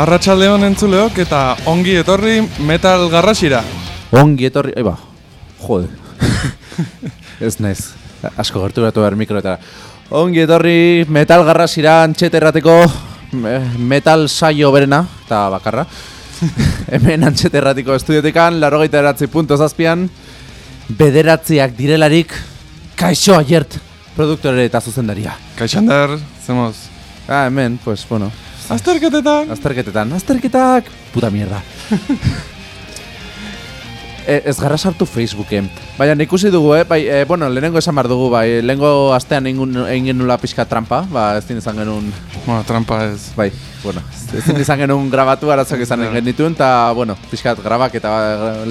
Arratxaldeon entzuleok eta ongi etorri metal garrasira. Ongi etorri, eba, jode, ez naiz, asko gertu gatu behar mikroetara. Ongi etorri metal garrasira antxeterrateko metal saio berena, eta bakarra. Hemen antxeterratiko estudiotekan, larrogeita eratzi punto zazpian, bederatziak direlarik, kaixo aiert, produktore eta zuzendaria. Kaixander, zemoz. Ah, hemen, pues, bueno, Azterketetan! Azterketetan, azterketak, puta mierda. e, ez garra sartu Facebooken. Baina ikusi dugu, eh? Bai, e, bueno, lehenengo esan behar dugu, bai, lehenengo astean egin genula pixka trampa, ba, ez din izan genuen, Bueno, trampa ez. bai, bueno, ez din izan genuen grabatu arazoak izan Ja. genituen, eta, bueno, pixkat grabak eta ba,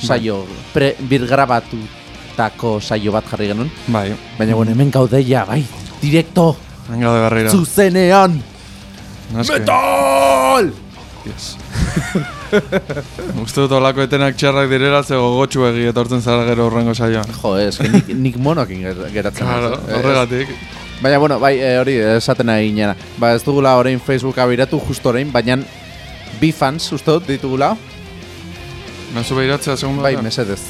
saio, pre, bir grabatutako saio bat jarri genuen. Bai, Baina, bueno, hemen gaudeia, bai, direkto, venga de berriro. zuzenean. Metal! Yes. Uste dut olako etenak txarrak direla ze gogotxu egi etortzen zara gero horrengo saioan. Jo, ez, que nik, nik monokin ger- geratzen. Claro, horregatik. Baina, bueno, bai, eh, hori, esaten nahi ginena. Ba, ez dugula orain Facebooka biratu justo orain, baina bi fans, uste dut, ditugula. Nazu behiratzea segundu Bai, mesedez.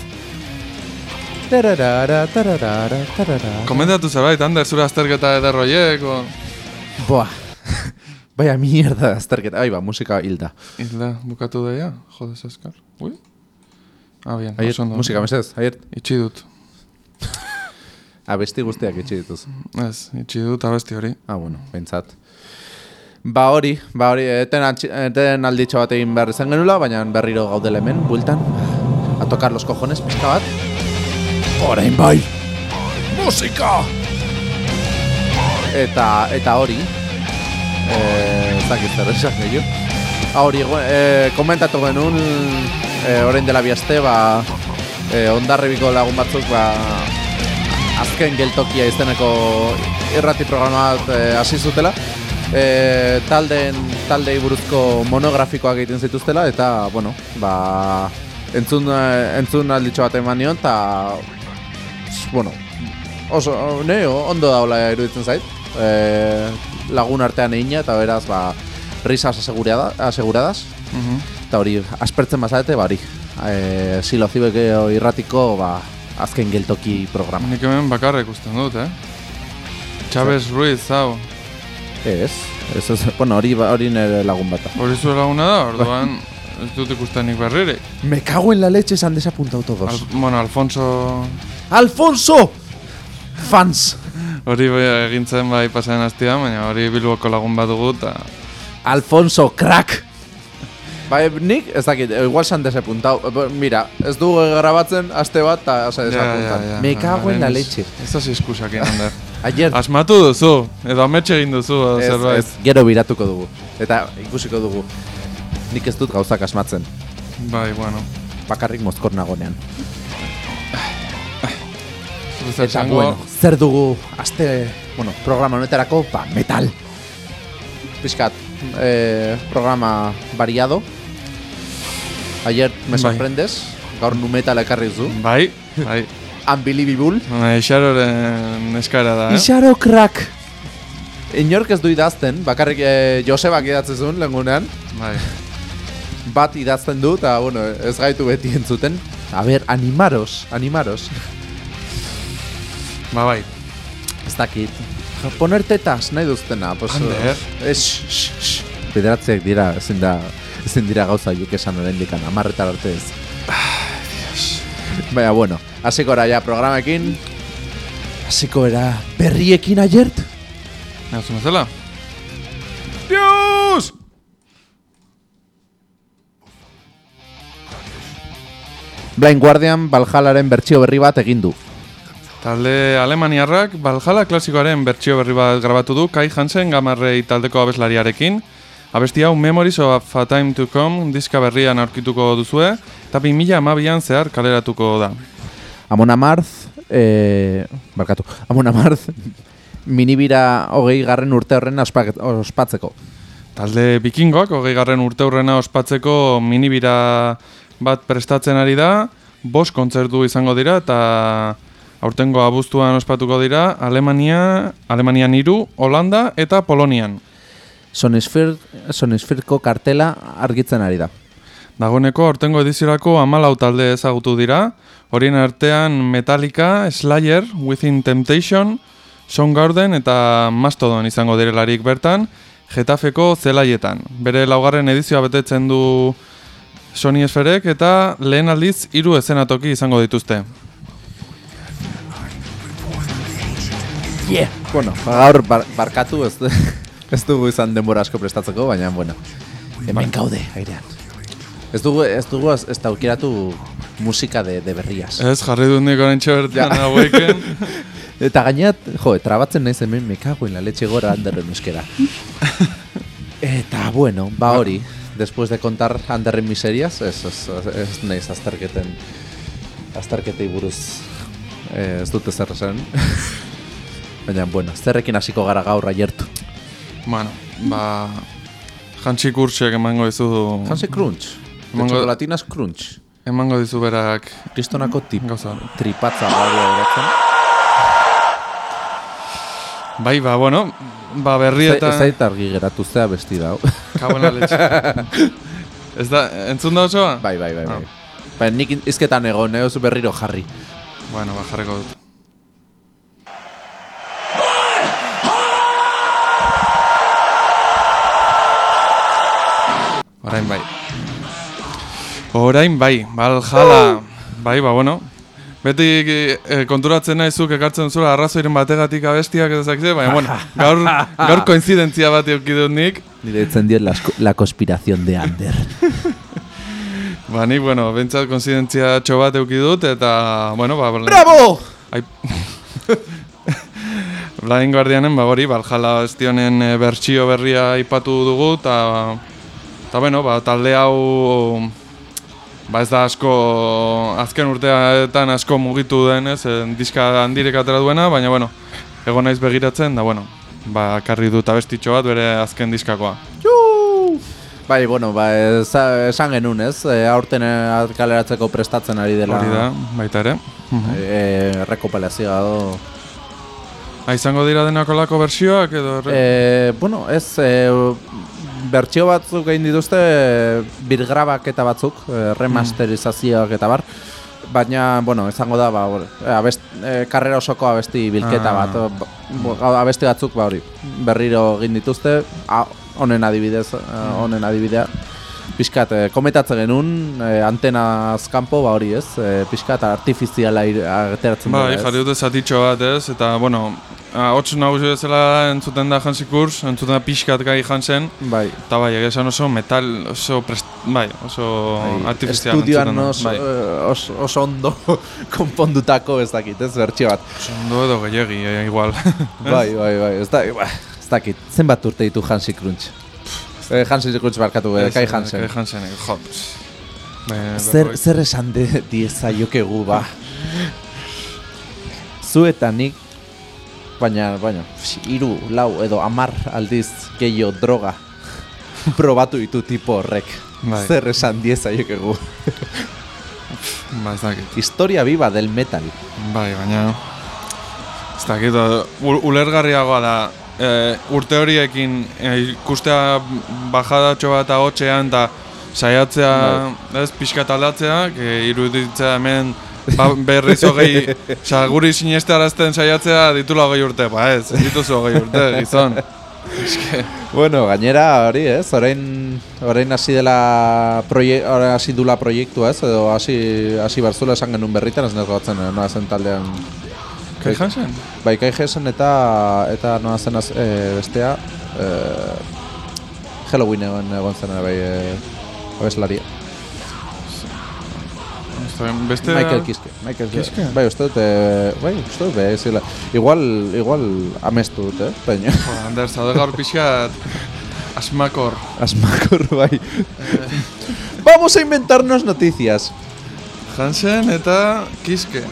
Tararara, tararara, tararara. Komentatu zerbait, Ander, zure azterketa ederroiek, o... Boa. Baina mierda azterketa. Ai, ba, musika hilda. Hilda, bukatu daia, jode zaskar. Ui? Ah, bien, Aiet, oso ondo. musika, mesedez, aiet. Itxi dut. Abesti guztiak itxi dituz. Ez, itxi dut abesti hori. Ah, bueno, behintzat. Ba hori, ba hori, eten, eten alditxo bat egin behar izan genula, baina berriro gaudela hemen, bueltan. A tocar los cojones, pizka bat. Orain bai! Musika! Eta, eta hori, eh, ez dakit zer esan gehiago. Ah, hori, eh, komentatu genuen, eh, orain dela bihazte, ba, eh, ondarribiko lagun batzuk, ba, azken geltokia izeneko irrati programa bat eh, hasi zutela. E, taldeen taldei buruzko monografikoak egiten zituztela eta bueno, ba entzun entzun alditxo bat eman nion eta bueno, oso ne, ondo daula iruditzen zait. E, lagun artean egina eta beraz ba risas asegurada, aseguradas Mhm. eta hori aspertzen bazarete ba hori. E, silozibeke irratiko ba azken geltoki programa. Nik hemen bakarra ikusten dut, eh? Chavez Ruiz, hau. Ez, ez, ez, bueno, hori, ba- hori nire lagun bata. Hori zure laguna da, orduan ez dut ikusten nik berririk. Me cago en la leche, se han desapuntado todos. Al, bueno, Alfonso ¡Alfonso! Fans! Hori bai egintzen bai pasaren astian, baina hori bilboko lagun bat dugu eta... Alfonso, crack! Bai, nik, ez dakit, eh, igual se han desapuntado. Eh, Mira, ez dugu grabatzen aste bat eta se desapuntan. Me cago en la leche. Ez hasi eskusakin, Ander. Ayer, Asmatu duzu, edo ametxe egin duzu, edo ez, zerbait. ez, gero biratuko dugu. Eta ikusiko dugu. Nik ez dut gauzak asmatzen. Bai, bueno. Bakarrik mozkor nagonean. Zuz zer Eta esango, bueno, zer dugu aste, bueno, programa honetarako, ba, metal. Piskat, eh, programa variado. Ayer me Bai. sorprendes, gaur nu metal ekarri zu. Bai, bai. Unbelievable. Bai, Xaroren eskara da, eh? Ixaro crack! Inork ez du idazten, bakarrik eh, Josebak idatzen zuen lengunean. Bai. Bat idazten du, eta bueno, ez gaitu beti entzuten. A ber, animaros, animaros. Ba, bai. Ez dakit. Poner tetas, nahi duztena. Pues, Ander. Ez, shh, shh. Bederatziak dira, ezin da, ezin dira gauza juk esan oraindik amarretar arte ez. Baina, bueno, hasiko era ja programekin. Hasiko era berriekin aiert. Nazu mazela? Dios! Blind Guardian Valhallaren bertsio berri bat egin du. Talde alemaniarrak Valhalla klasikoaren bertsio berri bat grabatu du Kai Hansen gamarrei taldeko abeslariarekin. Abesti hau Memories of a Time to Come diska berrian aurkituko duzue, eta 2012an zehar kaleratuko da. Amon Amarth, eh, barkatu, Amon Amarth, minibira hogei garren urte horren ospatzeko. Talde bikingoak, hogei garren urte hurrena ospatzeko minibira bat prestatzen ari da, bost kontzertu izango dira, eta aurtengo abuztuan ospatuko dira Alemania, Alemanian hiru, Holanda eta Polonian. Sonisfir, Sonisfirko kartela argitzen ari da. Dagoeneko ortengo ediziorako amalau talde ezagutu dira, horien artean Metallica, Slayer, Within Temptation, Soundgarden eta Mastodon izango direlarik bertan, Getafeko zelaietan. Bere laugarren edizioa betetzen du Sony Esferek eta lehen aldiz hiru ezenatoki izango dituzte. Yeah. Bueno, gaur bar, barkatu ez, ez dugu izan denbora asko prestatzeko, baina, bueno, hemen gaude, airean. Ez dugu, ez dugu, ez, ez daukiratu musika de, de berriaz. Ez, jarri dut nik orain bertan Ja. haueken. Eta gaineat, jo, trabatzen naiz hemen me cago en la leche gora Anderren euskera. Eta, bueno, ba hori, después de contar Anderren miserias, ez, ez, ez naiz azterketen, azterketei buruz eh, ez dute zer esan. Baina, bueno, zerrekin hasiko gara gaur aiertu. bueno, ba... Jantzi kurtsek emango dizu... Hansi Crunch, Emango- chocolatinas Crunch. Emango dizu berak Kristonako tip, gauza. tripatza gaur eratzen. Bai, ba, bueno, ba berri Ez zait argi geratu zea besti da. hau. Kabona letxe. Ez da, entzun da osoa? bai, bai, bai, Ah. bai. Ba, nik izketan egon, eh, berriro jarri. Bueno, ba, jarriko dut. Orain bai. Orain bai, Valhalla. Bai, ba, bueno. Beti eh, konturatzen naizuk ekartzen zula arrazoiren bategatik abestiak ez dakite, baina, bueno, gaur, gaur koinzidentzia bat euki dut nik. Nire ditzen diet la, la conspiración de Ander. Ba, nik, bueno, bentsat koinzidentzia txo bat euki dut, eta, bueno, ba, ¡Bravo! Ai... Blind Guardianen, ba, hori, Valhalla estionen e, bertsio berria aipatu dugu, eta, eta bueno, ba, talde hau, ba ez da asko, azken urteetan asko mugitu denez, e, diska handirek atera duena, baina, bueno, egon naiz begiratzen, da, bueno, ba, karri dut abestitxo bat bere azken diskakoa. Bai, bueno, ba, esan genuen, ez? E, aurten eh, kaleratzeko prestatzen ari dela. Hori da, baita ere. Mhm. E, rekopilazioa do. Ah, izango dira denakolako bersioak edo... E, bueno, ez, e, bertsio batzuk egin dituzte, birgrabak eta batzuk, e, remasterizazioak eta bar. Baina, bueno, izango da, ba, abest, e, karrera osoko abesti bilketa Ah. bat. ba, abesti batzuk, ba, hori, berriro egin dituzte, honen adibidez, e, honen adibidea. Piskat, e, kometatzen genuen, e, antenaz kanpo, ba hori ez, e, piskat artifiziala ateratzen Bai, dela, ez? jarri dute zatitxo bat ez, eta, bueno, hots nagusi bezala entzuten da Hansi Kurs, entzuten da pixkat gai Hansen, Bai. eta bai, egia esan oso metal, oso prest, bai, oso Bai, artifizial Estudioan entzuten da, oso, bai. eh, oso, oso ondo konpondutako ez dakit, ez bertxio bat. Ondo edo gehiagi, eh, igual. bai, bai, bai, ez, da, ba, ez dakit. Zenbat urte ditu Hansi Crunch? Eh, Hansi Crunch barkatu, eh, Kai eh, Hansen. Kai Hansen, eh, jo. Be- Zer, zer esan de, diezaiokegu, ba. Zu eta nik, baina, baina, hiru, lau edo amar aldiz gehiago droga probatu ditu tipo horrek. Bai. Zer esan diezaiokegu. Ba, ez dakit. Historia viva del metal. Bai, baina... Ez dakit, ulergarriagoa da, e, urte horiekin e, ikustea bajadatxo bat hotxean eta saiatzea, ez, pixka aldatzea, que iruditzea hemen ba, berriz hogei, oza, guri sinestarazten saiatzea ditula hogei urte, ba ez, dituzu hogei urte, gizon. Eske, Bueno, gainera hori, ez? Orain orain hasi dela proie, orain hasi dula proiektua, ez? Edo hasi hasi barzula esan genuen berritan, ez nago gatzen noa zen taldean. Kai Hansen? Bai, Kai Hansen eta eta noa zen az, e, bestea e, Halloween egon, egon zen bai e, abeslaria. Ez Beste... Michael Kiske. Michael Kiske? Bai, uste dut, e, bai, uste dut, bai, zila. Igual, igual amestu dut, eh? Baina, Jo, Ander, zaude gaur pixkat asmakor. asmakor, bai. Vamos a inventarnos noticias. Hansen eta Kiske.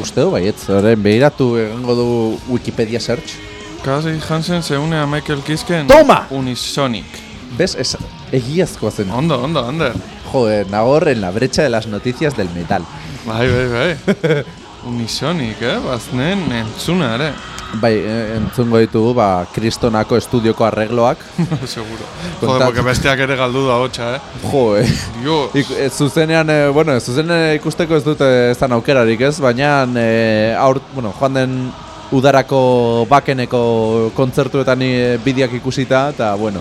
Uste du baietz, orain behiratu egingo du Wikipedia search. Kasi Hansen se une a Michael Kisken Toma! Unisonic. Bez, es, egiazkoa zen. Ondo, ondo, Ander. Joder, Nagor en la brecha de las noticias del metal. Bai, bai, bai. Unisonic, eh? Baznen entzuna ere. Bai, e, entzungo ditugu, ba, kristonako estudioko arregloak. Seguro. Kontat- Joder, porque besteak ere galdu da hotxa, eh? Jo, eh. Dio, Ik, e, zuzenean, e, bueno, zuzenean ikusteko ez dute ez da aukerarik ez, baina e, aur, bueno, joan den udarako bakeneko kontzertuetan bideak ikusita, eta bueno,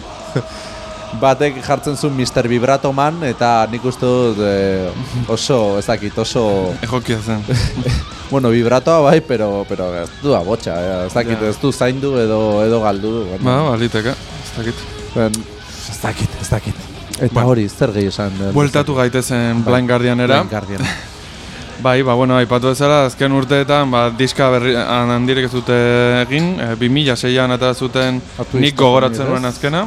batek jartzen zuen Mr. Vibrato Man, eta nik uste dut e, oso, ez dakit, oso, ejokia zen. bueno, vibratoa bai, pero, pero ez du abotxa, eh, ez dakit, ez du zaindu edo, edo galdu du. ba, baliteke, ez dakit. Ben, ez dakit, ez dakit. Eta Bueno. hori, zer gehi esan? eh, Bueltatu gaitezen Bai. Blind Guardianera. Blind Guardian. Bai, ba, bueno, aipatu bezala, azken urteetan, ba, diska berri, han- handirek ez dute egin, e, 2006an eta zuten nik gogoratzen nuen azkena,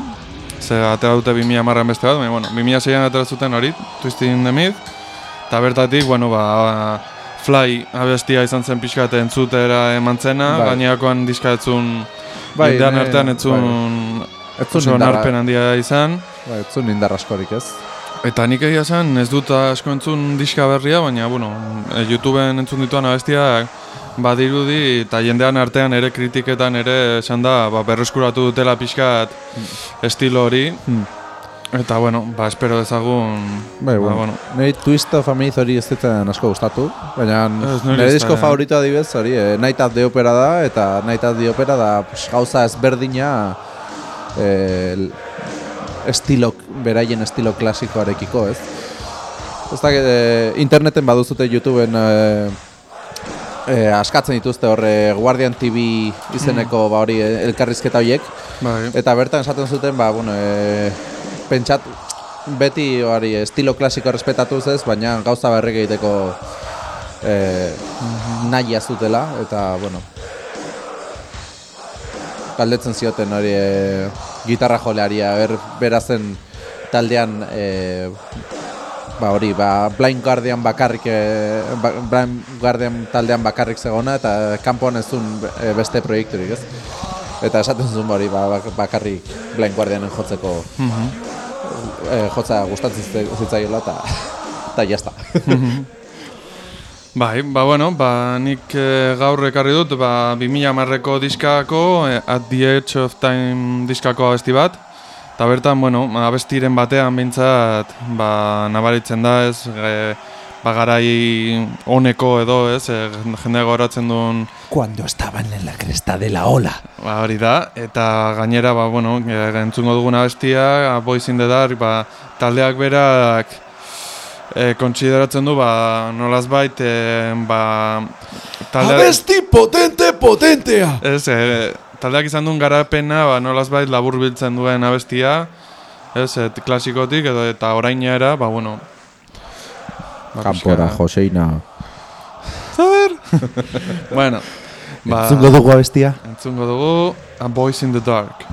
ze atera dute 2000 marran beste bat, bueno, 2006an atera zuten hori, Twisting the Myth, eta bertatik, bueno, ba, Fly abestia izan zen pixka eta entzutera eman zena, Bai. gainerakoan diska etzun, Bai, artean etzun Ez zuen oso indarra- onarpen handia izan, Ba, ez zuen indar askorik ez. Eta nik egia esan ez dut asko entzun diska berria, baina bueno, e, YouTubeen entzun dituan abestiak badirudi eta jendean artean ere kritiketan ere esan da ba, berreskuratu dutela pixkat estilo hori. Hmm. Eta bueno, ba, espero dezagun... Bai, ba, bueno. bueno. Nei Twist of a Myth hori ez ditzen asko gustatu, baina nire disko eh. favorito adibidez hori, eh, Night at the Opera da, eta Night at the Opera da pues, gauza ezberdina eh, estilo, beraien estilo klasikoarekiko, ez? Ez da, eh, interneten baduzute YouTubeen eh, eh, askatzen dituzte horre Guardian TV izeneko ba hori elkarrizketa horiek, Bai. Eta bertan esaten zuten, ba, bueno, e, pentsat, beti hori estilo klasiko respetatuz ez, baina gauza berrek egiteko e, nahi zutela, eta, bueno, galdetzen zioten hori e, gitarra joleari, ber, berazen taldean, e, ba hori, ba, Blind Guardian bakarrik, e, ba, Blind Guardian taldean bakarrik zegona, eta kanpoan ez zuen e, beste proiekturik, ez? Eta esaten zuen hori, ba, bak- bakarrik Blind Guardianen jotzeko Mhm. e, jotza gustatzen zitza- zitzaiola, eta eta jazta. Bai, ba bueno, ba nik eh, gaur ekarri dut, ba 2000 marreko diskako, eh, At the Edge of Time diskako abesti bat. Eta bertan, bueno, abestiren batean behintzat, ba, nabaritzen da, ez, e, ba, garai honeko edo, ez, e, jendea goratzen duen Cuando estaban en la cresta de la ola. Ba, hori da, eta gainera, ba, bueno, e, entzungo duguna bestia, Boys in the Dark, ba, taldeak berak e, kontsideratzen du, ba, nolaz bait, e, ba, taldeak, Abesti potente potentea! ez, e, taldeak izan duen garapena, ba, nolaz bait, labur biltzen duen abestia, ez, et, klasikotik, edo, eta orainera, ba, bueno, ba, Kampora, Joseina. Bueno, ba, Zungo dugu abestia? entzungo dugu, A Boys in the Dark.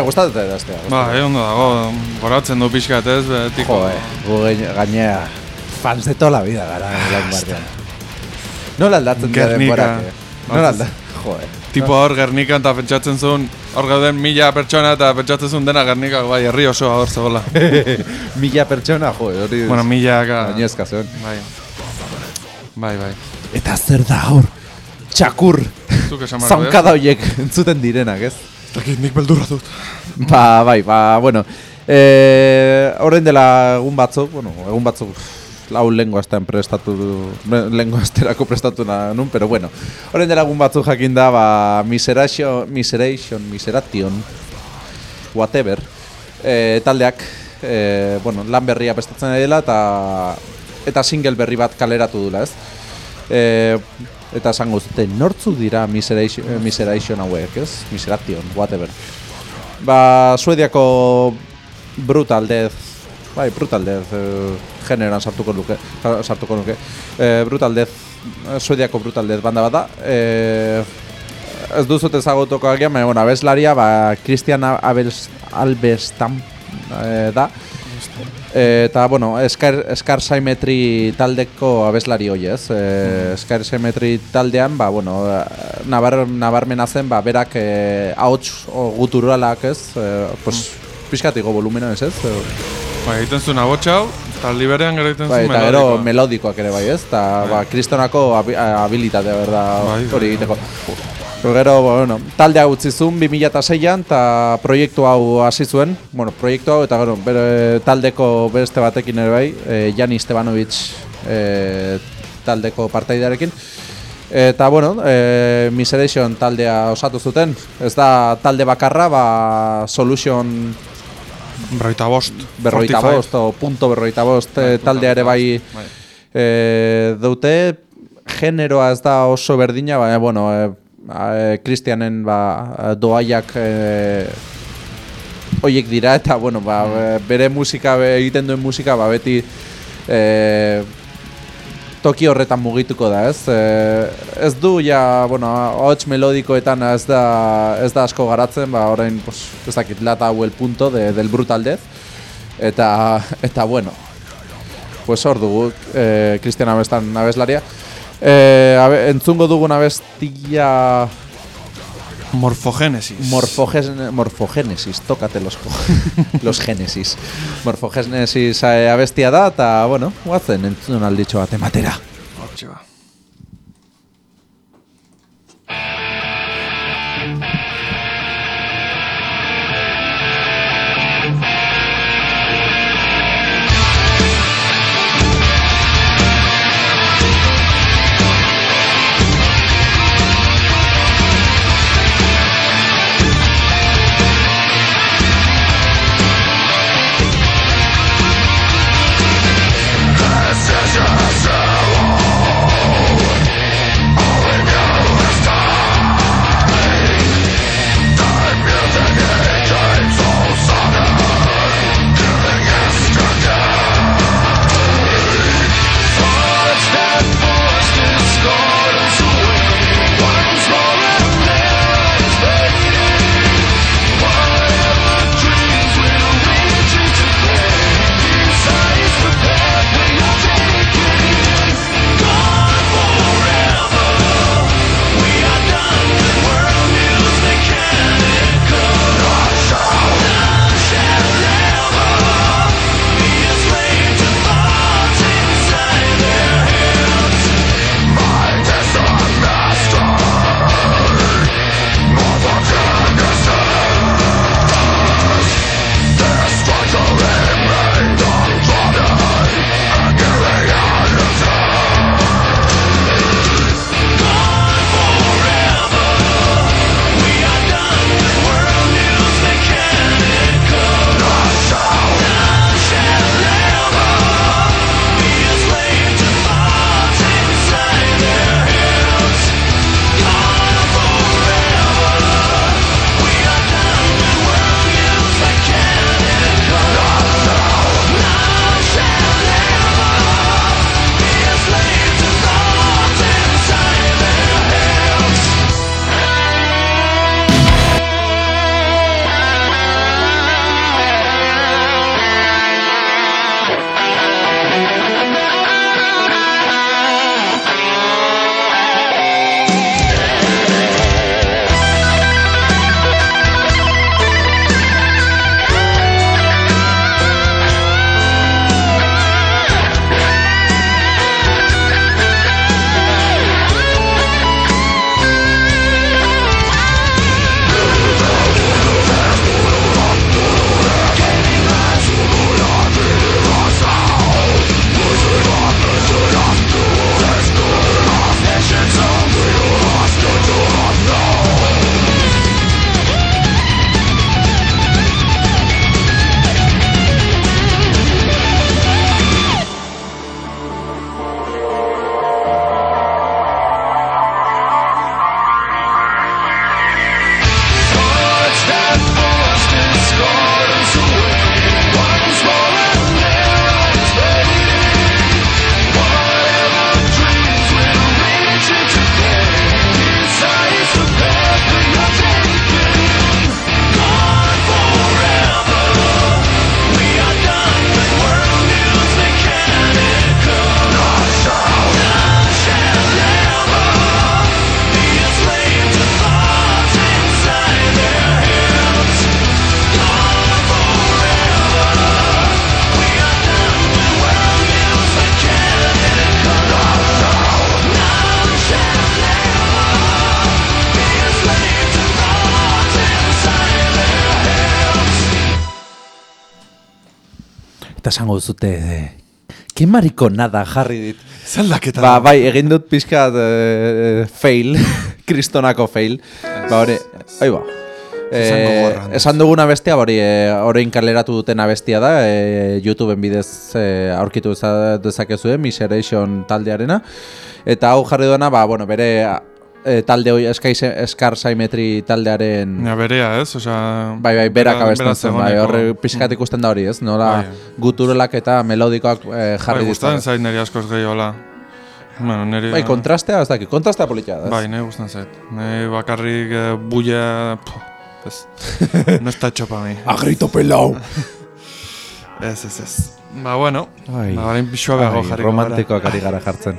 Bai, gustatzen da idaztea. ba, eh, ondo dago, goratzen du pixkat ez, betiko. Jo, eh. Gu gaine- gainea fans de toda la vida gara lan bardean. Nola aldatzen dira Gernika. denborak, eh? Nola aldatzen, jo, eh. Tipo hor Gernikan eta pentsatzen zuen, hor gauden mila pertsona eta pentsatzen zuen dena Gernika, bai, herri osoa hor zegoela. Mila pertsona, jo, eh, hori... bueno, milaka. Gainezka zeon. Bai. Bai, bai. Eta zer da hor? Txakur! Zaunkada horiek entzuten direnak, ez? Dakit, nik beldurra dut. Ba, bai, ba, bueno. E, horrein dela egun batzuk, bueno, egun batzuk lau lengo astean prestatu du, lengo asterako prestatu nun, pero bueno. Horrein dela egun batzuk jakin da, ba, miseration, miseration, miseration, whatever, e, taldeak, e, bueno, lan berria prestatzen dela eta eta single berri bat kaleratu dula, ez? E, eta esango zute, nortzuk dira miseration, eh, miseration hauek, ez? Miseration, whatever. Ba, Suediako Brutal Death, bai, Brutal Death, e, generoan sartuko nuke, sartuko nuke. E, Brutal Death, eh, Suediako Brutal Death banda bat da. E, ez duzut ezagutuko agian, baina, bueno, abeslaria, ba, Christian Abels, Albestam e, da. Eta, bueno, Scar, Scar Symmetry taldeko abeslari hoi ez. E, Scar Symmetry taldean, ba, bueno, nabar, nabarmena zen, ba, berak e, ahots o, guturalak ez, e, pues, pixkatiko volumena ez ez. Bai, egiten zuen abotxa hau, eta liberean gero egiten bai, zuen eta gero melodikoa. melodikoak ere bai ez, eta ba, kristonako abi, habilitatea berda Bai, bai, hori egiteko. Gero, bueno, taldea utzi zuen 2006an eta proiektu hau hasi zuen, bueno, proiektu hau eta gero, bere taldeko beste batekin ere bai, e, Jani Stevanovic e, taldeko partaidearekin. Eta, bueno, e, Miseration taldea osatu zuten, ez da talde bakarra, ba, Solution Berroita bost. berroita 45. bost, o punto berroita bost e, Bai, taldea ere bai Bai. e, dute, generoa ez da oso berdina, baina, bueno, e, Kristianen ba, doaiak e, oiek dira, eta, bueno, ba, Mm. bere musika, egiten duen musika, ba, beti e, toki horretan mugituko da, ez? E, ez du, ja, bueno, hots melodikoetan ez da, ez da asko garatzen, ba, orain, pues, ez dakit, lata hau el punto de, del brutal death, eta, eta bueno, pues hor dugu, e, Cristian Abestan abeslaria. E, abe, entzungo dugun abestia Morfogenesis. morfogen, morfogenesis, tócate los, los genesis. Morfogenesis eh, abestia da, eta, bueno, guatzen entzun alditxo bat ematera. Hortxe ba. Eta esango zute, eh, ke mariko nada jarri dit. Zaldaketa. Ba, bai, egin dut pixkat eh, fail, kristonako fail. Ba, hori, bai ba. Eh, esan duguna bestia, hori, eh, orain kaleratu dutena bestia da, eh, YouTubeen bidez eh, aurkitu deza- dezakezue, Miseration taldearena. Eta hau jarri duena, ba, bueno, bere eh, talde hoi, Sky, Scar Symmetry taldearen... Ja, berea, ez? Osea, Bai, bai, berak bera- abesten zen, bai, horre pixkat ikusten da hori, ez? Nola Bai. guturelak eta melodikoak eh, jarri bai, gustatzen zait niri askoz gehiola. Bueno, niri... Bai, kontrastea, ez dakit, kontrastea politia da. ez? Bai, nahi gustatzen zait. Nahi bakarrik eh, bulla... Puh, ez. no está hecho pa mi. Agrito pelau! Ez, ez, ez. Ba, bueno. Ai. Ba, pixua behago jarriko gara. romantikoak ari gara jartzen.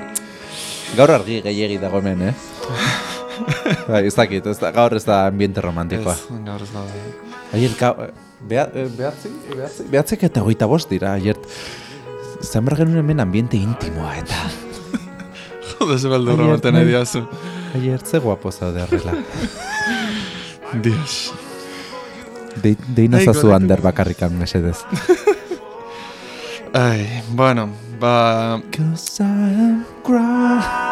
Gaur argi gehiegi dago hemen, eh? bai, ez dakit, ez da, gaur ez da ambiente romantikoa. Ez, gaur ez da. Aier, ka, beha, eh, behatzi, behatzi, behatzek eta hogeita bost dira, aier. Zan behar genuen hemen ambiente intimoa, eta... Jode, ze beldurra Aier, baten bai. ediazu. Aier, ze guapo zaude horrela. Dios. De, deina zazu ander bakarrikan, mesedez. Ai, bueno, ba... Cause I am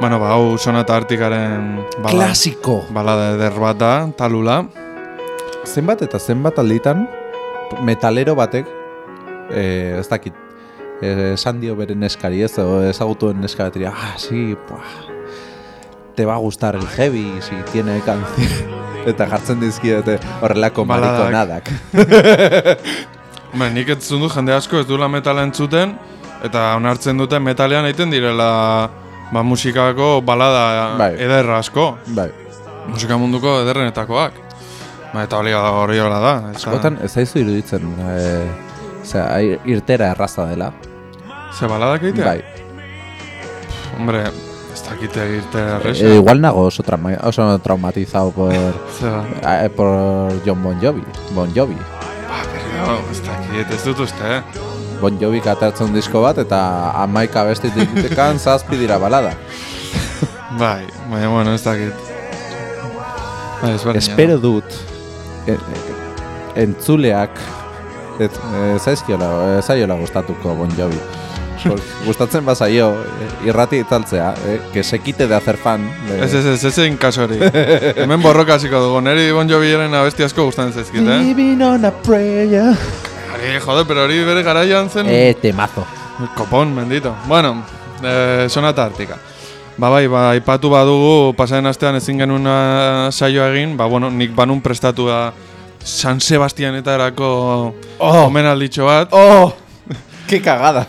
Bueno, ba, hau sonata artikaren bala, Klasiko! balada eder bat da, talula. Zenbat eta zenbat alditan metalero batek eh, ez dakit eh, esan dio bere neskari ez ezagutuen neska ah, sí, buah, te va a gustar el heavy si tiene canción eta jartzen dizkiote horrelako marikonadak Ba, nik ez du jende asko ez duela metala entzuten, eta onartzen dute metalean egiten direla ba, musikako balada Bai. ederra asko. bai, Musika munduko ederrenetakoak. Ba, eta hori hori hola da. Eta, askotan ez zaizu iruditzen eh, Osea, ai- irtera erraza dela. Ze baladak egitea? Bai. Hombre, ez dakite egite erresa. Eh, igual nago oso, trauma, oso traumatizado por, ba. eh, por John Bon Jovi. Bon Jovi. Ba, pero, ez dakit, ez dut uste, eh? Bon Jovi atertzen disko bat eta amaika besti ditekan zazpi dira balada. Bai, baina, bueno, ez dakit. Bai. Espero dut e, e, entzuleak ez, e, zaizkiola, e, zaiola gustatuko Bon Jovi. Gustatzen bazaio e, irrati itzaltzea, e, que se quite de hacer fan. De, Ez, ez, ez, ez egin kaso hori. Hemen borroka hasiko dugu, neri Bon Joviaren abesti asko gustatzen zaizkit, eh? Living on a prayer. Hori, jode, pero hori bere garaian zen... Eh, temazo. Kopon, bendito. Bueno, eh, sonata artika. Ba bai, ba, ipatu badugu, pasaren astean ezin genuen uh, saioa egin, ba bueno, nik banun prestatu da San Sebastianetarako Oh. omenalditxo bat. Oh, qué cagada.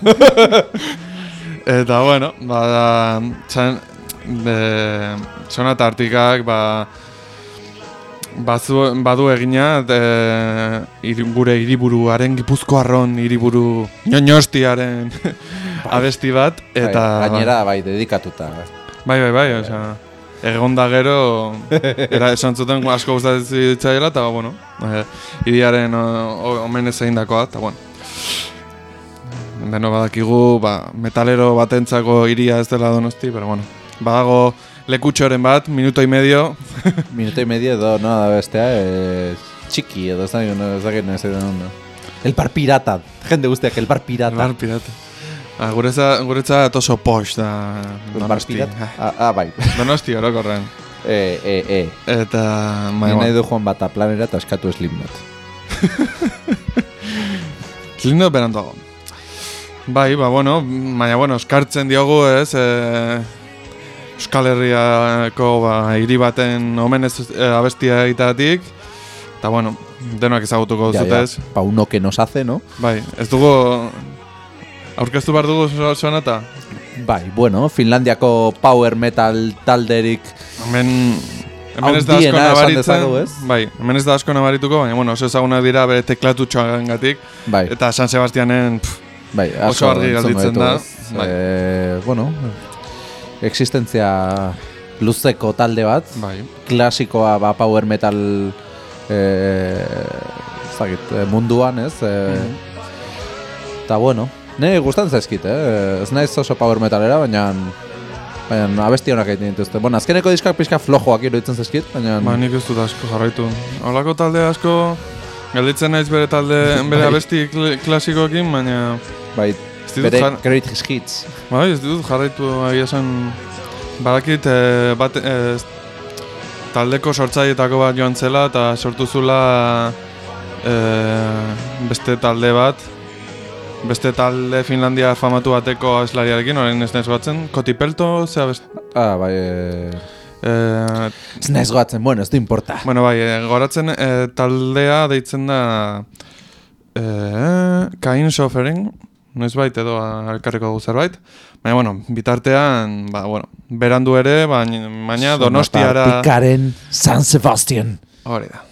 Eta bueno, ba, san, de, sonata artikak, ba, bazu, badu egina, de, iri, gure hiriburuaren gipuzkoarron hiriburu ñoñostiaren abesti bat, eta... Bai, gainera, bai, dedikatuta. Bai, bai, bai, osea, egon da gero, era esan zuten asko gustatzen zitzaiela, eta, bueno, eh, iriaren o- omenez egin dakoa, eta, bueno. Beno badakigu, ba, metalero batentzako iria ez dela donosti, pero, bueno, badago lekutxoren bat, minuto y medio, Minuto y medio edo, no, da bestea, eh, txiki edo, ez dakit, no, ez dakit, ez dakit, no. El bar pirata, jende guztiak, el bar pirata. bar pirata. Ah, guretza, guretza oso posh da El bar donosti. pirata. Ah, ah, bai. Donosti orokorren. eh, eh, eh. Eta, Ni bai, nahi du joan bat planera eta eskatu Slipknot. lindo berantuago. Bai, ba, bueno, baina, bueno, eskartzen diogu, ez, e, Euskal Herriako ba, hiri baten omenez e, abestia egitatik, eta, bueno, denak ezagutuko Ja, ja, duzutez. pa uno que nos hace, no? Bai, ez dugu, aurkeztu behar dugu so- sonata? Bai, bueno, Finlandiako power metal talderik Hemen, hemen ez da asko nabaritzen, bai, hemen ez da asko nabarituko, baina, bueno, oso ezagunak dira bere teklatutxoan gatik, bai, eta San Sebastianen, pff, bai, oso argi ditugu, da, bai. Eh, bueno, existentzia luzeko talde bat, bai, klasikoa ba, power metal eh, ez dakit, eh, munduan, ez? Eh, Eta bueno, nire gustatzen zaizkit, eh? Ez naiz oso power metalera, baina Baina abesti honak egiten dituzte. Bueno, azkeneko diskak pixka flojoak iruditzen zaizkit, baina... Ba, nik ez dut asko jarraitu. Holako talde asko, gelditzen naiz bere talde, bere Bai. abesti kl klasikoekin, baina... bai, bere jar- great hits. Bai, ez ditut jarraitu agia esan... Badakit, eh, bat, eh, taldeko sortzaietako bat joan zela eta sortu zula eh, beste talde bat, beste talde Finlandia famatu bateko abeslariarekin, orain ez naiz batzen, Kotipelto, zea best... Ah, bai, eh... Eh, Ez naiz goatzen, bueno, ez du importa. bueno, bai, goratzen eh, taldea deitzen da eh, Kain Suffering, noiz bait edo alkarriko dugu zerbait. Baina, bueno, bitartean, ba, bueno, berandu ere, baina, baina donostiara... Pikaren San Sebastian. Hori da.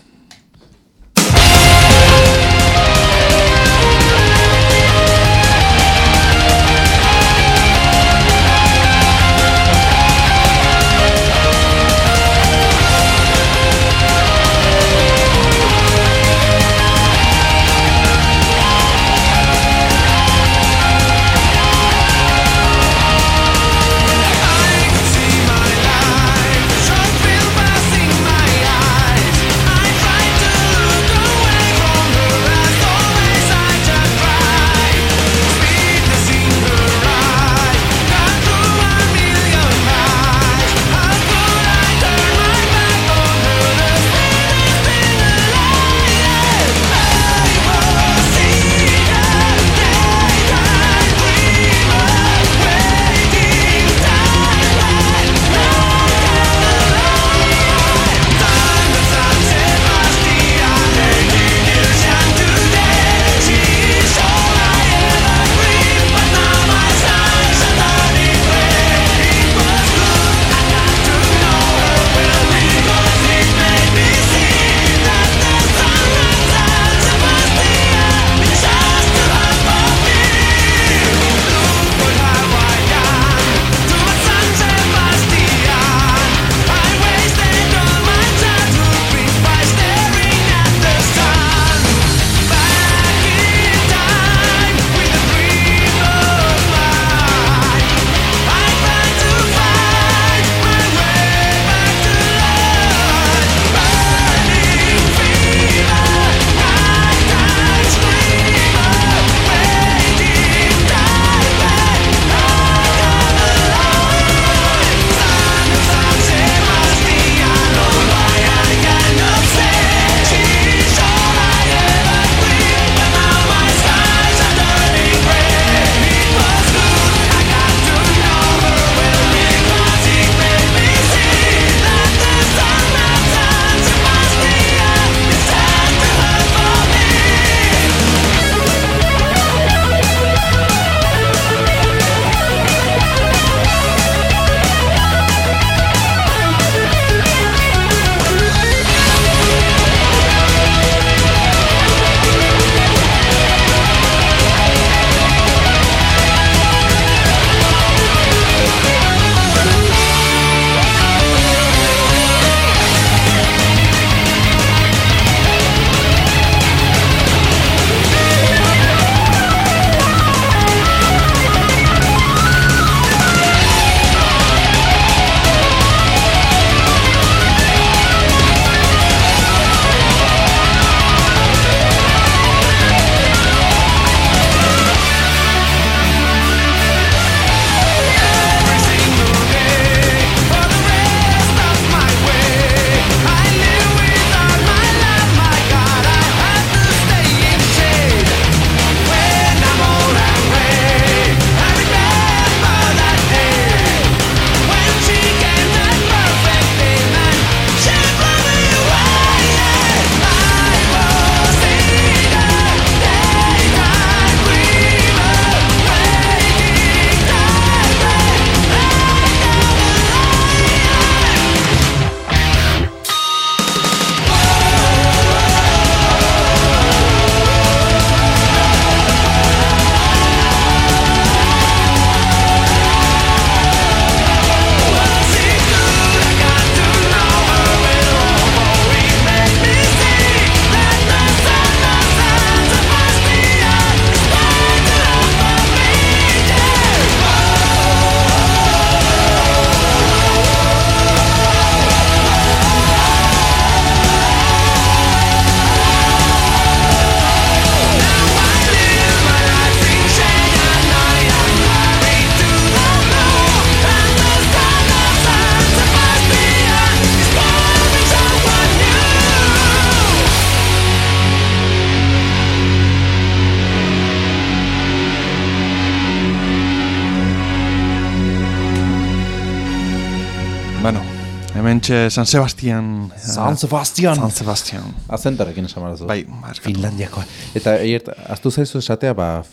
Hemen txe San Sebastian. San Sebastian. San Sebastian. Azentorekin esan behar Bai, markatu. Finlandiakoa. Eta eiert, aztu zaizu esatea, ba,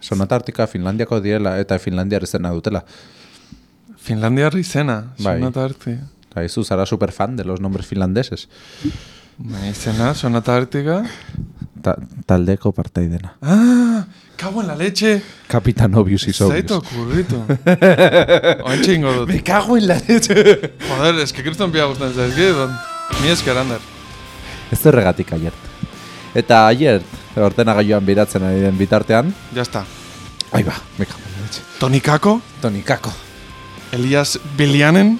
sonata artika Finlandiako direla eta Finlandiar izena dutela. Finlandiar izena, Bai. sonata arti. Eta izu zara super fan de los nombres finlandeses. Bai, izena, sonata artika. Ta, taldeko partaidena. Ah, cago en la leche. Kapitan Obvious is Zait Obvious. okurritu. Ointxe ingo dut. Me cago en la leche. Joder, es que kriston pia guztan zaizki, don. Mi esker, Ander. Ez erregatik aiert. Eta aiert, ordenagailuan biratzen ari den bitartean, Ya está. Ahí va, me cago en la leche. Toni Kako, Toni Kako. Elias Bilianen,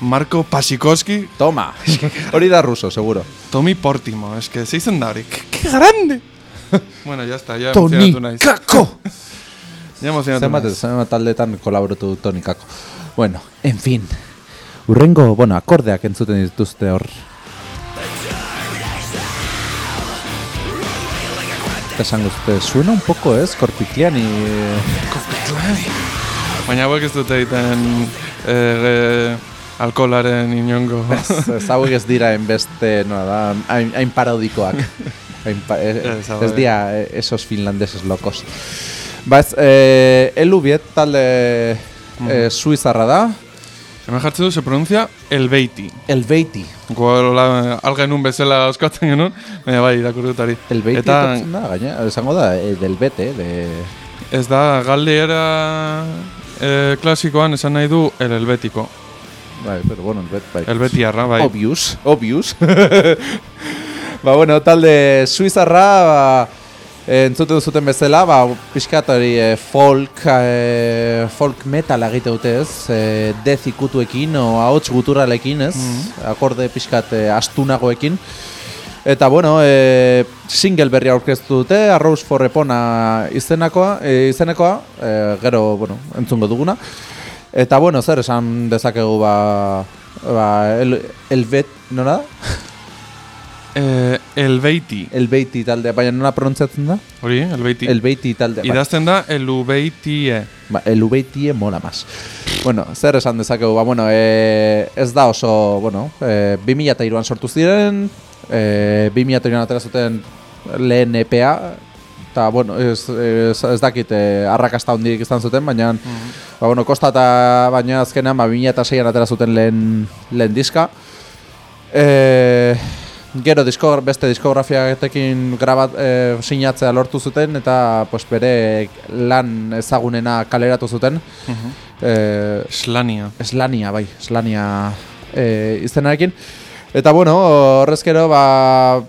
Marco Pasikoski, Toma. Hori da ruso, seguro. Tommy Portimo. Es que se dicen da hori. ¡Qué, grande! bueno, ya está, ya naiz. Kako. Ya emozionatu Zenbat, naiz. zenbat taldetan kolaboratu du Toni Kako. Bueno, en fin. Urrengo, bueno, akordeak entzuten dituzte hor. Esango zute, suena un poco, ez? Korpikliani... Baina hauek ez dute egiten eh, eh, alkolaren inongo. Ez, ez hauek ez dira enbeste, no, da, hain, hain parodikoak. Hain pa, eh, Ez, hauek. ez dira eh, esos finlandeses locos. Ba ez, eh, elu biet talde eh, suizarra da, Hemen jartzen du, se pronuncia Elbeiti. Elbeiti. Gola algenun bezala oskatzen genuen, baina bai, irakurritari. Elbeiti Eta da, gaina, esango da, eh, del bete, de... ez da, galdiera eh, klasikoan esan nahi du el elbetiko. Bai, pero bueno, el bai. Elbetiarra, bai. Obvious, obvious. ba, bueno, talde suizarra, ba, entzuten duzuten bezala, ba, pixkat hori eh, folk, eh, folk metal egite dute ez, eh, dez ikutuekin, o ahots guturalekin ez, akorde pixkat eh, astunagoekin. Eta bueno, e, single berria aurkeztu dute, Arrows for Epona izenakoa, e, izenekoa, e, gero, bueno, entzungo duguna. Eta bueno, zer esan dezakegu ba, ba el, elbet, nola da? Eh, elbeiti. Elbeiti taldea, baina nola pronuntziatzen da? Hori, elbeiti. Elbeiti taldea. Bai. Idazten da elubeitie. Ba, elubeitie mola mas. Bueno, zer esan dezakegu, ba, bueno, e, ez da oso, bueno, e, 2003an sortu ziren, e, 2003an atera zuten lehen EPA, eta, bueno, ez, ez, ez dakit e, arrakasta hondik izan zuten, baina, ba, bueno, kosta eta baina azkenean, ba, 2006an atera zuten lehen, lehen diska. E, gero disko, beste diskografiatekin grabat, e, sinatzea lortu zuten eta pues, bere lan ezagunena kaleratu zuten. e, Slania. Slania, bai, Slania e, izenarekin. Eta bueno, horrez gero, ba,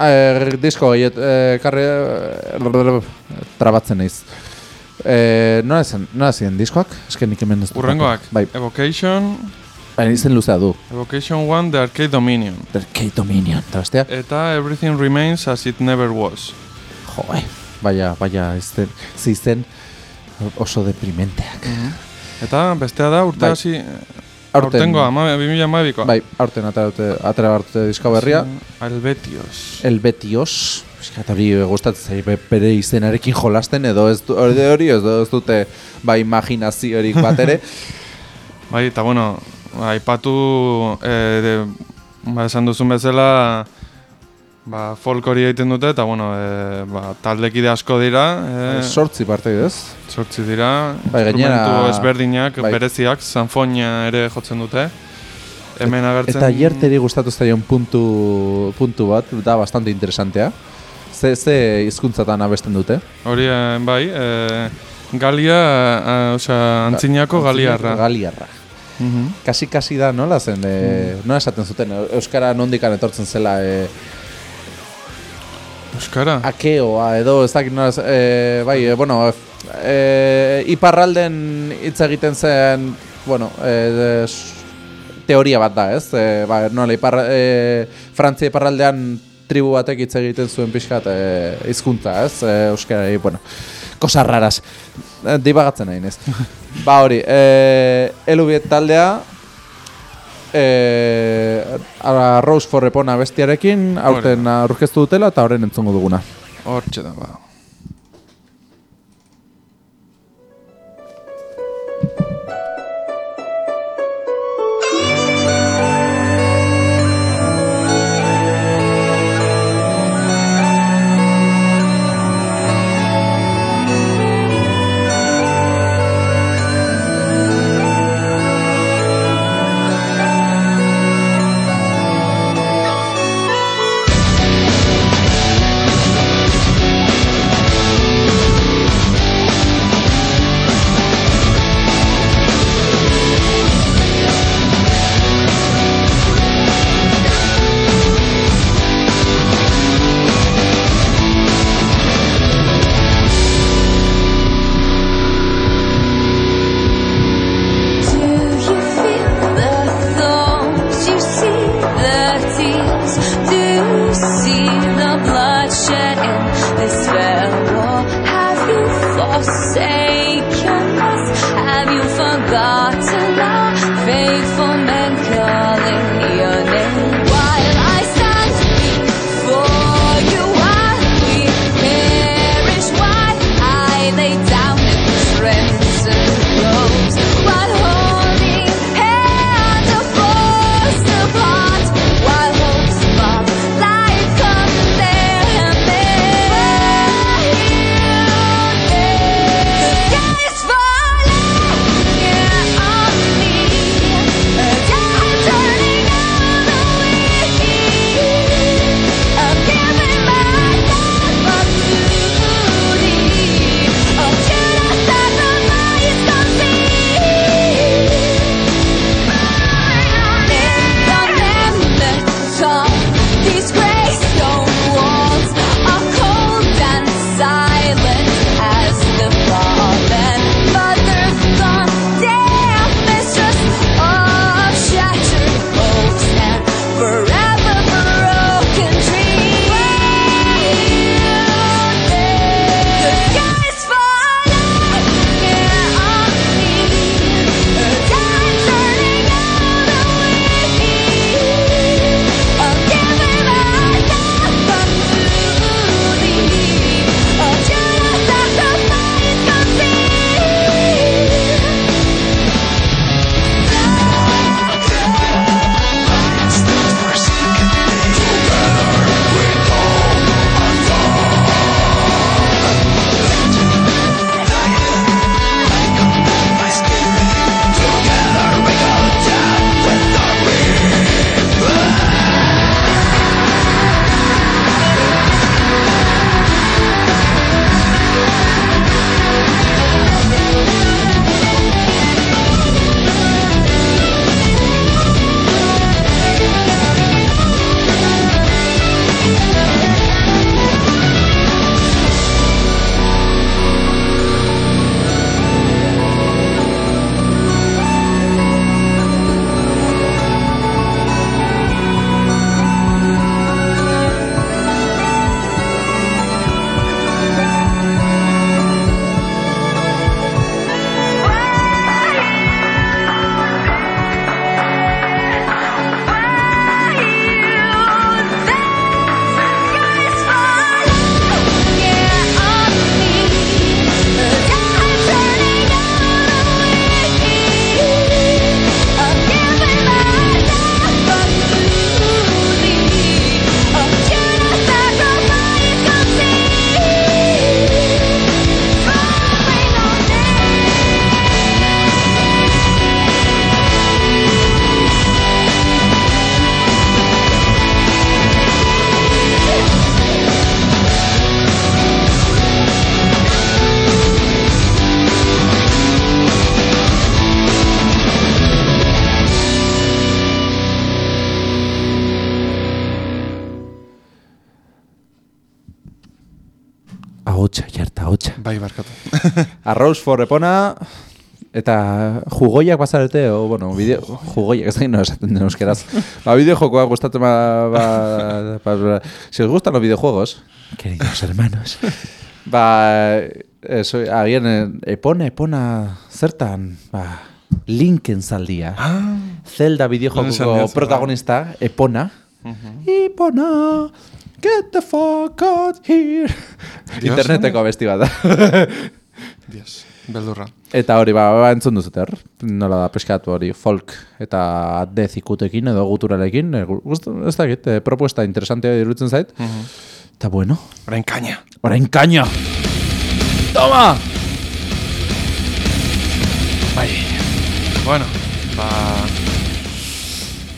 e, disko gehiet, e, karri, e, trabatzen naiz. E, nola zen, nola ziren diskoak? Eske nik hemen ez. Urrengoak. Bai, Evocation, baina izen luzea du. Evocation 1, The Arcade Dominion. The Kate Dominion, eta bestea. Eta Everything Remains as It Never Was. Jo, eh, baina, baina, izen, ze izen oso deprimenteak. Eta bestea da urte Bai. Aurten- Aurtengo, ama, 2000 amabikoa. Bai, aurten atera dute, diska berria. Albetios. El Betios, Piskat hori gustatzen be- bere izenarekin jolasten edo ez hori hori ez, ez dute ba imaginaziorik bat ere. Bai, eta bueno, aipatu, eh, de, ba, esan duzun bezala, ba, folk hori egiten dute, eta bueno, eh, ba, taldekide asko dira, eh, Sortzi parte ez? sortzi dira, Bai, gainera- ezberdinak, bai. bereziak, sanfonia ere jotzen dute. Hemen agertzen... Eta hierteri gustatu zaion puntu, puntu bat, da bastante interesantea. Ze, ze hizkuntzatan abesten dute? Hori, eh, bai, eh, Galia, eh, osea, antzinako galiarra. Galiarra. Mhm. Kasi-kasi da, nola zen, e, Mm. nola esaten zuten, Euskara nondikan etortzen zela, e, Euskara? akeoa edo ez dakit nola, e, bai, e, bueno, e, iparralden hitz egiten zen, bueno, e, teoria bat da, ez? E, ba, nola, ipar, e, Frantzia iparraldean tribu batek hitz egiten zuen pixkat e, hizkuntza, ez? E, Euskara, e, bueno, cosas raras. Dibagatzen nahi, ez? ba hori, e, elubiet taldea, e, a Rose for Repona bestiarekin, aurten aurkeztu dutela eta horren entzongo duguna. Hortxe da, ba. this way. For Epona, eta jugoiak bazarete, o, bueno, bideo, jugoiak, ez da no esaten den euskeraz. Ba, bideojokoa gustatzen ba, ba, ba, ba, si os gustan los videojuegos, queridos hermanos, ba, eso, agian, Epona, Epona, zertan, ba, Linken zaldia. Ah, Zelda Lehen esan bideojokoko didazu, protagonista, Epona. Epona, get the fuck out here. Dios, Interneteko abesti bat da. Dios, beldurra. eta hori, ba, ba entzun duzut hor. Nola da, peskatu hori, folk eta dez ikutekin edo guturalekin. E, gust- ez dakit, e, propuesta interesantea iruditzen zait. Eta bueno, Orain kaina. orain kaina! Toma! Bai. Bueno, ba...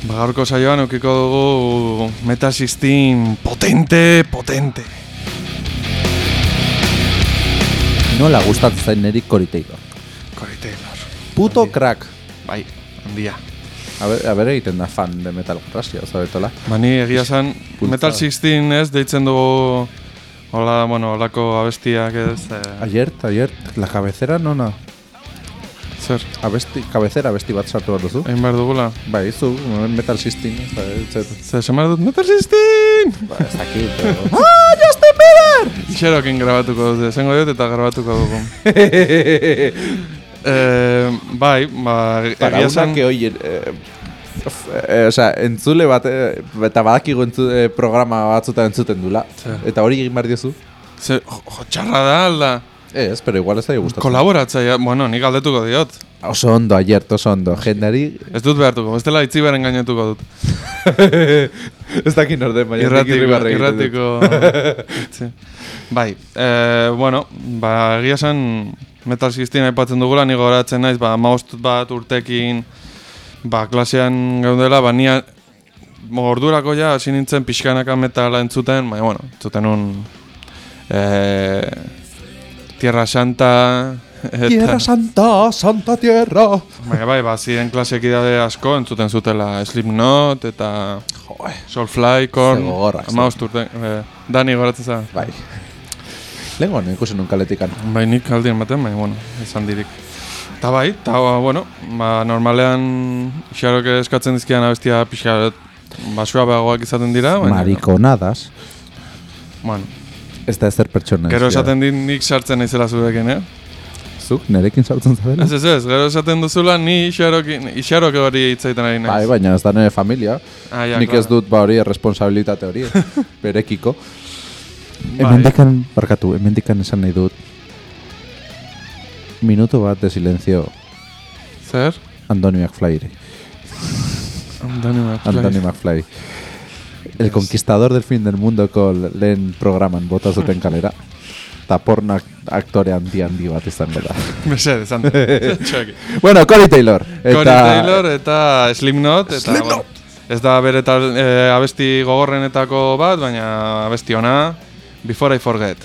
Ba gaurko saioan ukiko dugu Metal 16 potente, potente. Nola gustatzen zain neri Cory Taylor. Corey Taylor. Puto Handia. crack. Bai, handia. A ber, a ber egiten da fan de metal rasio, zabetola. Bani egia Pultza. Metal 16 ez, deitzen dugu Hola, bueno, holako abestiak ez, eh, Ayer, ayer, la cabecera nona. Zer, Abesti, cabecera abesti bat sartu bat duzu. egin behar dugula. Bai, zu, metal 16, ez da, ez da, Zer, semar dut, Metal 16! ba, ez dakit, ah, Justin Bieber! Xerokin grabatuko dut, esango dut eta grabatuko dugu. eh, bai, ba, Para egia zen, que oye, eh, f- eh, o sea, entzule bat, eh, eta badakigu entzu, eh, programa batzuta entzuten dula. Zer. Eta hori egin behar diozu. ze, jo, jo, txarra da, alda. Ez, pero igual ez da gustatzen. Kolaboratzaia, bueno, nik aldetuko diot. Oso ondo, ayer, oso ondo. Jendari... Ez dut behartuko, bestela itzi beren gainetuko dut. ez dakit norden, baina Irratiko, irratiko. itzi. Bai, eh, bueno, ba, egia zen Metal 16 aipatzen dugula, ni goratzen naiz, ba, maost bat urtekin, ba, klasean gaudela, ba, nia, ordurako ja, hasi nintzen pixkanaka metala entzuten, baina, bueno, entzuten un, eh, Tierra Santa, eta, Tierra Santa, Santa Tierra. Baina bai, ba, ziren klasekidade asko entzuten zutela Slipknot eta Joe. Soulfly, Korn, Ze gogorrak, ze. amaust urte, eh, Dani goratzen za. Bai. Lengo, ikusi nun kaletikan. Bai, nik aldien baten, baina, bueno, esan dirik. Eta bai, eta, bueno, ba, normalean xarok eskatzen dizkian abestia pixka basua behagoak izaten dira, baina, Marikonadas. bueno, Ez da ezer pertsona. gero esaten dit nik sartzen naizela zurekin, eh? Zuk, nerekin sartzen zabela? Ez, ez, ez, gero esaten duzula ni xarokin, xarok hori hitzaiten ari naiz. Bai, baina ez da nire familia. Ah, ja, Nik ez dut ba hori responsabilitate hori, berekiko. Bai. Hemendikan, barkatu, hemendikan esan nahi dut. Minuto bat de silencio Zer? Andoni McFly. Dani McFly. Anthony McFly. El conquistador del fin del mundoko lehen programan bota zuten kalera. Eta porno ak- aktore handi handi bat izango da. Esan. Txoki. bueno, Corey Taylor. Eta... Corey Taylor eta Slipknot eta bueno, ez da bere tal, eh, abesti gogorrenetako bat, baina abesti ona Before I Forget.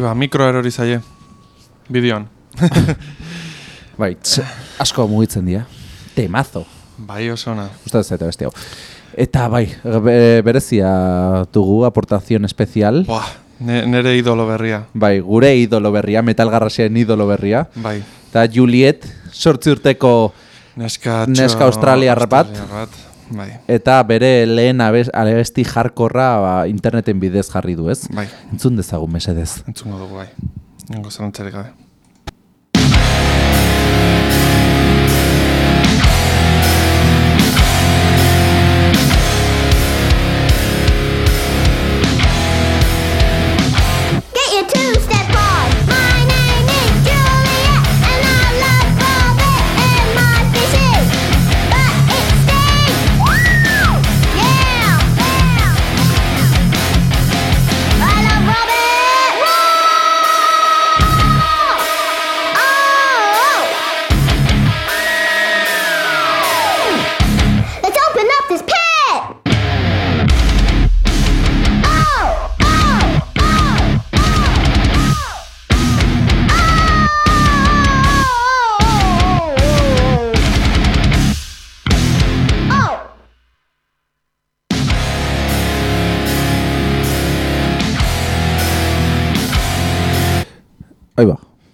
Ba, mikro erori zaie. Bideoan. Bai, asko mugitzen dira. Temazo. Bai oso ona. Uste ez beste hau. Eta bai, be- berezia dugu aportazion espezial. Buah, ne, nere idolo berria. Bai, gure idolo berria, metalgarrasien idolo berria. Bai. Eta Juliet, sortzi urteko Neska, Neska australiar bat. bat. Bai, eta bere lehen abes, abesti jarkorra ba, interneten bidez jarri du, ez? bai. Entzun dezagun, mesedez. Entzungo dugu bai. Nengo zarantzarik gabe.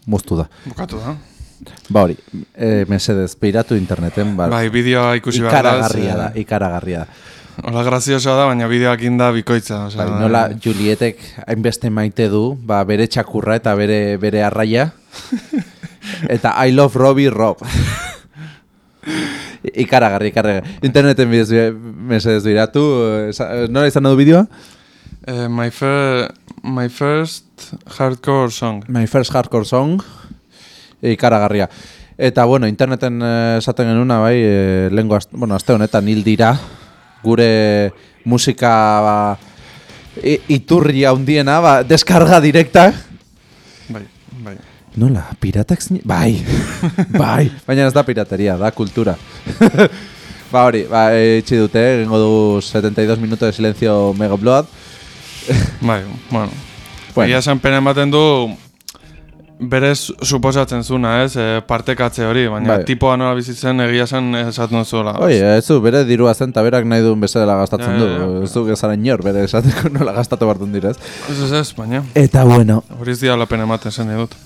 Moztu da. Bukatu da. Ba hori, e, mesedez, peiratu interneten, ba, Bai, bideoa ikusi behar da. ikaragarria da, ikaragarria da. Hola graziosoa da, baina bideoak inda bikoitza. Osea, Bai, nola Julietek hainbeste maite du, ba, bere txakurra eta bere, bere arraia. eta I love Robbie Rob. ikaragarri, ikaragarri. Interneten bidez, bi- mesedez biratu, nola izan du bideoa? Eh, my, fir my first hardcore song. My first hardcore song, ikaragarria. Eta, bueno, interneten eh, esaten genuna, bai, e, lengo, bueno, aste honetan hil dira, gure musika ba, iturri handiena, ba, deskarga direkta. Bai, bai. Nola, piratak zine? Bai, bai, baina ez da pirateria, da kultura. ba hori, ba, etxi dute, gengo dugu 72 minuto de silencio Mega Blood. Bai, bueno. Bueno. Egia esan pena ematen du berez suposatzen zuna, ez? E, partekatze hori, baina Bai. tipoa nola bizitzen egia esan esaten zuela. Oi, ez du, bere dirua zen, eta berak nahi duen bezala gastatzen Ja, du. ja, ja. Ez du gezara inor, bere esateko nola gastatu bartun direz. Ez ez ez, baina Eta bueno, hori ez diala pena ematen zen dut.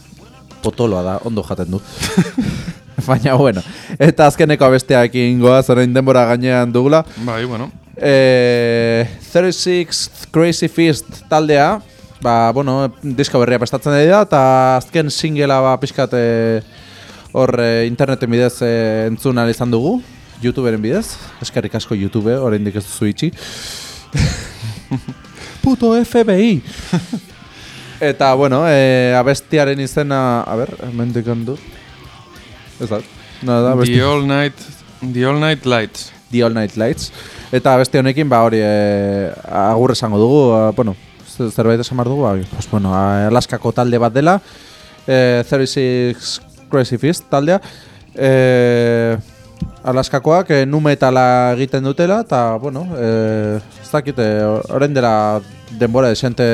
potoloa da, ondo jaten du. Baina bueno, eta azkeneko abesteakin goaz, orain denbora gainean dugula. Bai, bueno. E, 36 Crazy Fist taldea, ba, bueno, diska berria prestatzen dira, eta azken singela ba, pixkat e, hor e, interneten bidez e, entzun izan dugu, YouTuberen bidez, eskerrik asko YouTube, oraindik ez duzu itxi. Puto FBI! Eta, bueno, e, abestiaren izena, a ber, hemendik handu. Ez da, nada, abesti. The All Night, The All Night Lights. The All Night Lights. Eta beste honekin, ba hori, e, agur esango dugu, a, bueno, ze- zerbait esan dugu, ba, pues, bueno, a- Alaskako talde bat dela, e, 36 Crazy Fist taldea, e, Alaskakoak e, nu metala egiten dutela, eta, bueno, e, ez dakit, orain dela denbora desente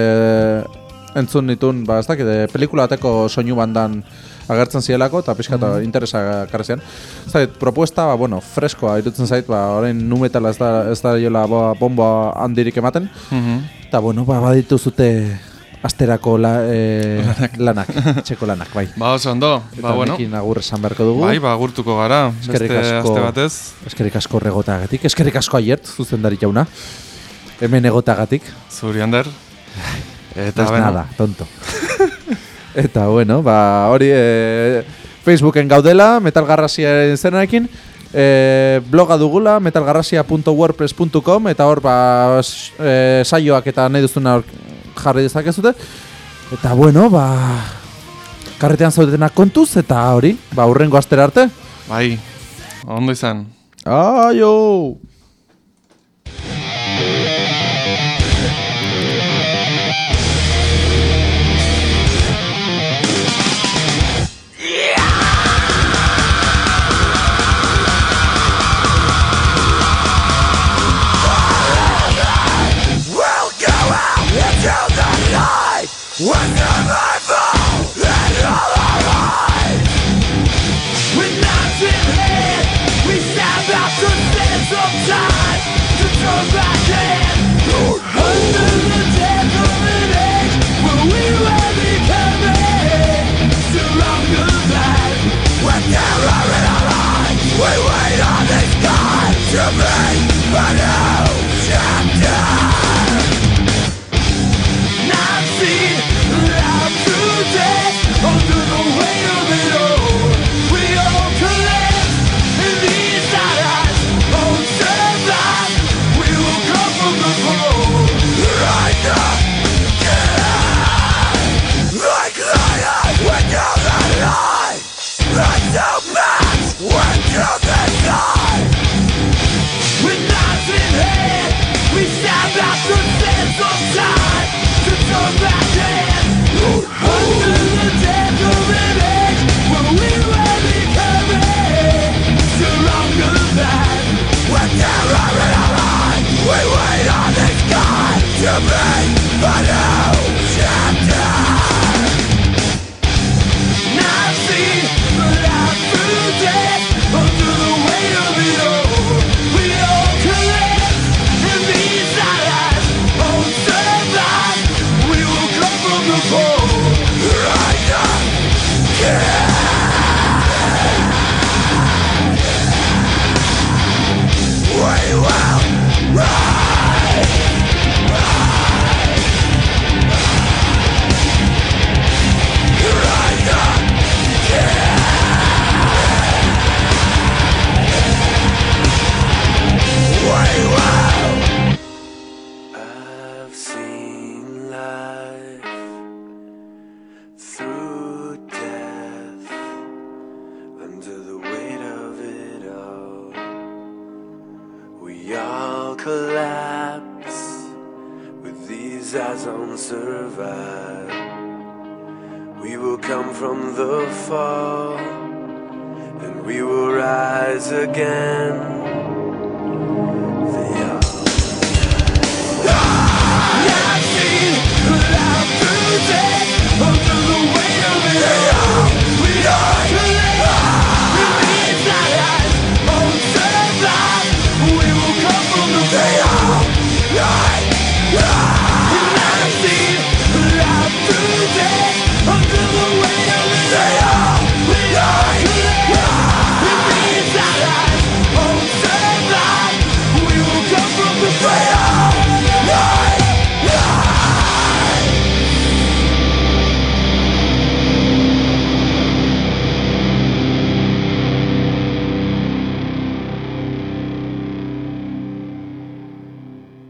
entzun ditun, ba, ez dakit, e, pelikula bateko soinu bandan agertzen zielako, eta pixka eta interesa karrezian. Ez dakit, propuesta, ba, bueno, freskoa irutzen zait, ba, orain nu metala ez da, ez da jola ba, bomba handirik ematen, Mhm. eta, bueno, ba, baditu zute asterako la, e, lanak, txeko lanak, bai. Ba, oso ondo. Eta Ba, bueno. agur esan beharko dugu. Bai, ba, agurtuko gara. Eskerrik Beste asko. aste batez. Eskerrik asko regotagatik, eskerrik asko aiert, zuzendari jauna. Hemen egotagatik. Zuri hander. Eta, Ez beno, nada, tonto. Eta bueno, ba, hori e, Facebooken gaudela, metalgarrasia izenarekin, e, bloga dugula, metalgarrasia.wordpress.com, eta hor, ba, e, saioak eta nahi duzuna hor jarri dezakezute. Eta bueno, ba, karretean zaudetenak kontuz, eta hori, ba, urrengo astera arte. bai, ondo izan. Aio! One to me, but I